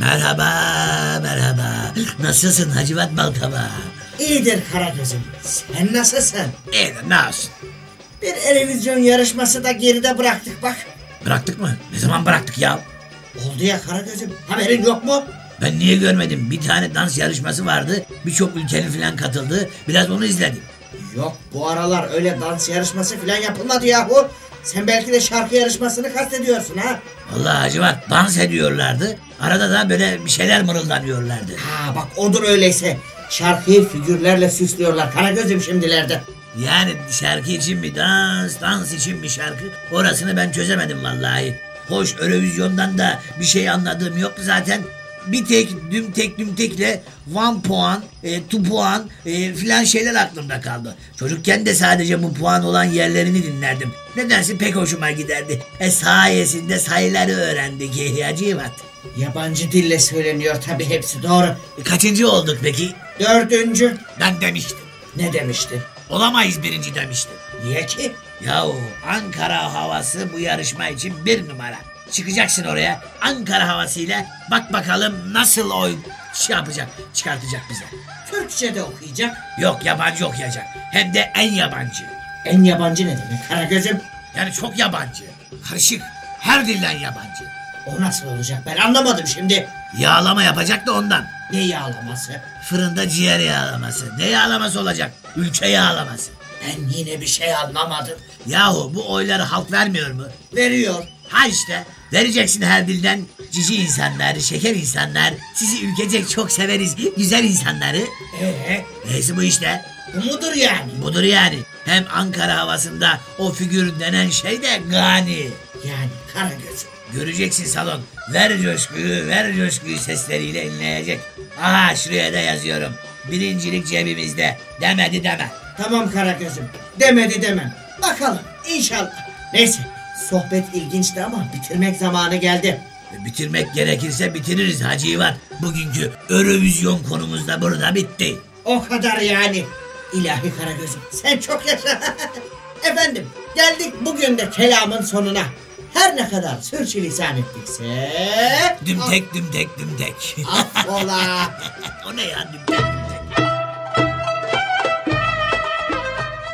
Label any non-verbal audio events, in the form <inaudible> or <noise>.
Merhaba, merhaba. Nasılsın Hacivat Balkaba? İyidir Karagöz'üm. Sen nasılsın? İyi de ne olsun? Bir televizyon yarışması da geride bıraktık bak. Bıraktık mı? Ne zaman bıraktık ya? Oldu ya Karagöz'üm. Haberin yok mu? Ben niye görmedim? Bir tane dans yarışması vardı. Birçok ülkenin falan katıldı. Biraz onu izledim. Yok bu aralar öyle dans yarışması falan yapılmadı yahu. Sen belki de şarkı yarışmasını kastediyorsun ha? Vallahi Hacivat dans ediyorlardı. Arada da böyle bir şeyler mırıldanıyorlardı. Ha bak odur öyleyse. Şarkıyı figürlerle süslüyorlar Karagöz'üm şimdilerde. Yani şarkı için mi dans, dans için mi şarkı? Orasını ben çözemedim vallahi. Hoş Eurovizyon'dan da bir şey anladığım yok zaten. Bir tek düm tek düm tekle one puan, e, two puan e, filan şeyler aklımda kaldı. Çocukken de sadece bu puan olan yerlerini dinlerdim. Nedense pek hoşuma giderdi. E sayesinde sayıları öğrendik Hacivat. Yabancı dille söyleniyor tabii hepsi doğru. E, kaçıncı olduk peki? Dördüncü. Ben demiştim. Ne demiştin? Olamayız birinci demiştim. Niye ki? Yahu Ankara havası bu yarışma için bir numara. Çıkacaksın oraya Ankara havasıyla bak bakalım nasıl oy şey yapacak çıkartacak bize. Türkçe de okuyacak. Yok yabancı okuyacak hem de en yabancı. En yabancı ne demek Karagöz'üm? Yani çok yabancı. Karışık her dilden yabancı. O nasıl olacak ben anlamadım şimdi. Yağlama yapacak da ondan. Ne yağlaması? Fırında ciğer yağlaması. Ne yağlaması olacak? Ülke yağlaması. Ben yine bir şey anlamadım. Yahu bu oyları halk vermiyor mu? Veriyor. Ha işte vereceksin her dilden cici insanlar, şeker insanlar, sizi ülkecek çok severiz güzel insanları. Ee, Neyse bu işte. bu mudur yani? Budur yani. Hem Ankara havasında o figür denen şey de gani. Yani Karagöz. Göreceksin salon. Ver coşkuyu, ver coşkuyu sesleriyle inleyecek. Aha şuraya da yazıyorum. Birincilik cebimizde. Demedi deme. Tamam Karagöz'üm. Demedi demem. Bakalım inşallah. Neyse sohbet ilginçti ama bitirmek zamanı geldi. E, Bitirmek gerekirse bitiririz Hacı İvan. Bugünkü Eurovision konumuz da burada bitti. O kadar yani. İlahi Karagöz'üm sen çok yaşa. <laughs> Efendim geldik bugün de kelamın sonuna. Her ne kadar sürçülisan ettikse... Dümtek dümtek dümtek. Affola. <laughs> o ne ya dümtek